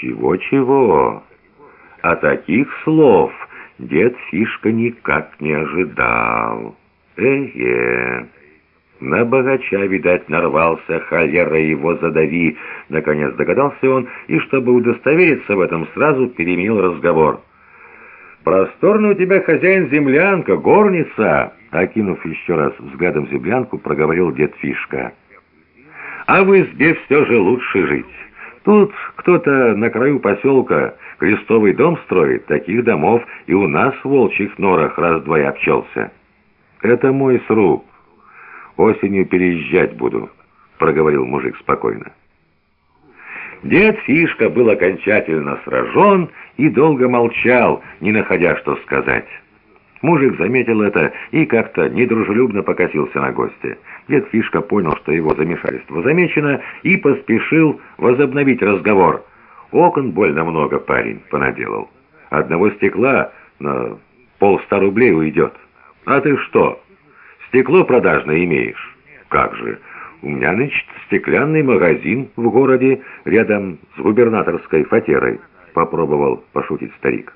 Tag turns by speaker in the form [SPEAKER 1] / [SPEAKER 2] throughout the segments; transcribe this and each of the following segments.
[SPEAKER 1] Чего-чего? А таких слов дед Фишка никак не ожидал. Э-е... На богача, видать, нарвался, холера его задави. Наконец догадался он, и, чтобы удостовериться в этом, сразу переменил разговор. «Просторная у тебя, хозяин, землянка, горница!» Окинув еще раз взглядом землянку, проговорил дед Фишка. «А в избе все же лучше жить. Тут кто-то на краю поселка крестовый дом строит, таких домов и у нас в волчьих норах раз-два обчелся. Это мой сруб». Осенью переезжать буду», — проговорил мужик спокойно. Дед Фишка был окончательно сражен и долго молчал, не находя что сказать. Мужик заметил это и как-то недружелюбно покосился на гостя. Дед Фишка понял, что его замешательство замечено, и поспешил возобновить разговор. Окон больно много парень понаделал. Одного стекла на полста рублей уйдет. А ты что, Стекло продажное имеешь? Как же? У меня, значит, стеклянный магазин в городе рядом с губернаторской фатерой. Попробовал пошутить старик.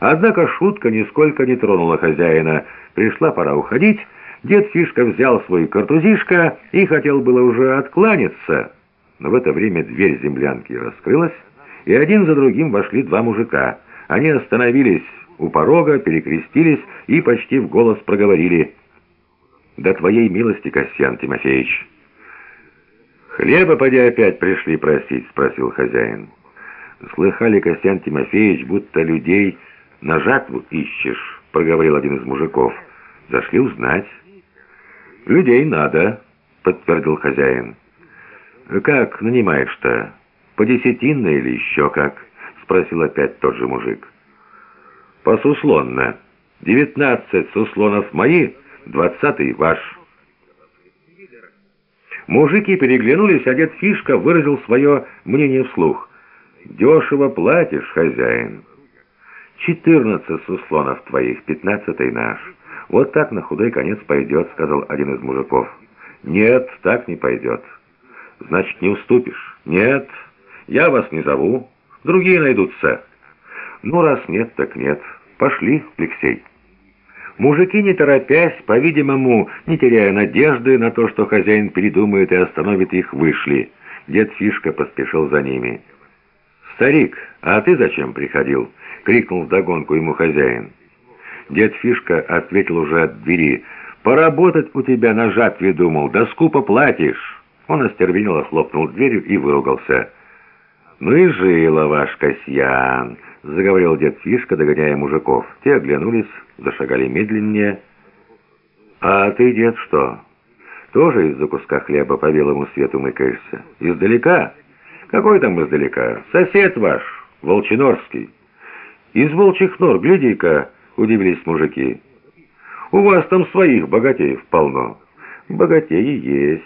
[SPEAKER 1] Однако шутка нисколько не тронула хозяина. Пришла пора уходить. Дед Фишка взял свой картузишко и хотел было уже откланяться. Но в это время дверь землянки раскрылась, и один за другим вошли два мужика. Они остановились у порога, перекрестились и почти в голос проговорили «Да твоей милости, Костян Тимофеевич!» «Хлеба, поди, опять пришли просить?» — спросил хозяин. «Слыхали, Костян Тимофеевич, будто людей на жатву ищешь?» — проговорил один из мужиков. «Зашли узнать». «Людей надо», — подтвердил хозяин. «Как нанимаешь-то? По десятинно или еще как?» — спросил опять тот же мужик. «Посуслонно. Девятнадцать суслонов мои, двадцатый ваш». Мужики переглянулись, а дед Фишка выразил свое мнение вслух. «Дешево платишь, хозяин». «Четырнадцать суслонов твоих, пятнадцатый наш. Вот так на худой конец пойдет», — сказал один из мужиков. «Нет, так не пойдет». «Значит, не уступишь?» «Нет, я вас не зову. Другие найдутся». «Ну, раз нет, так нет. Пошли, Алексей». Мужики, не торопясь, по-видимому, не теряя надежды на то, что хозяин передумает и остановит их, вышли. Дед Фишка поспешил за ними. «Старик, а ты зачем приходил?» — крикнул вдогонку ему хозяин. Дед Фишка ответил уже от двери. «Поработать у тебя на жатве думал, да скупо платишь!» Он остервенело хлопнул дверью и выругался. «Ну и жила ваш Касьян!» — заговорил дед Фишка, догоняя мужиков. Те оглянулись, зашагали медленнее. «А ты, дед, что? Тоже из-за куска хлеба по белому свету мыкаешься? Издалека? Какой там издалека? Сосед ваш, Волчинорский». «Из волчьих нор, гляди-ка!» — удивились мужики. «У вас там своих богатеев полно». «Богатеи есть,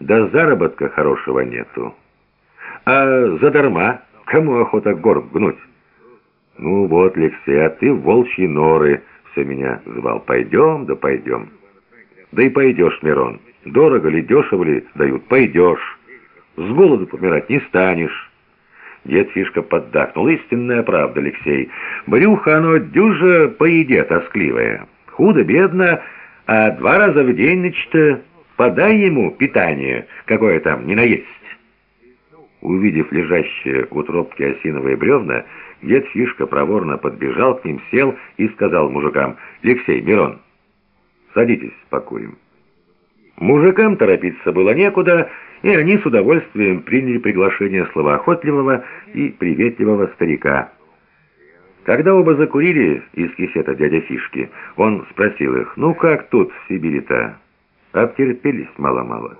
[SPEAKER 1] да заработка хорошего нету». «А задарма? Кому охота горб гнуть?» «Ну вот, Алексей, а ты волчьи норы все меня звал. Пойдем, да пойдем». «Да и пойдешь, Мирон. Дорого ли, дешево ли дают, пойдешь. С голоду помирать не станешь». Дед Фишка поддакнул. «Истинная правда, Алексей. Брюхо оно дюже по еде тоскливое. Худо-бедно, а два раза в день, значит, подай ему питание, какое там не наесть». Увидев лежащие у тропки осиновые бревна, дед Фишка проворно подбежал к ним, сел и сказал мужикам, «Алексей, Мирон, садитесь, покурим». Мужикам торопиться было некуда, и они с удовольствием приняли приглашение словоохотливого и приветливого старика. Когда оба закурили из кисета дядя Фишки, он спросил их, «Ну как тут в Сибири-то? Обтерпелись мало-мало».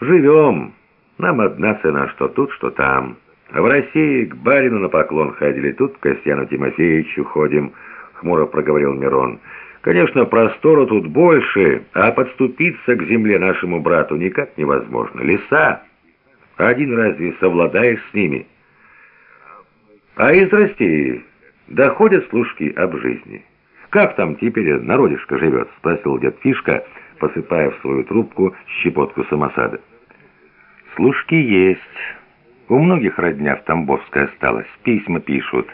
[SPEAKER 1] «Живем». Нам одна цена, что тут, что там. А в России к барину на поклон ходили, тут к Костяну Тимофеевичу ходим, хмуро проговорил Мирон. Конечно, простору тут больше, а подступиться к земле нашему брату никак невозможно. Леса. Один разве совладаешь с ними? А из России доходят служки об жизни. Как там теперь народишко живет? Спросил дед Фишка, посыпая в свою трубку щепотку самосада. «Служки есть, У многих родня в Тамбовской осталась, письма пишут.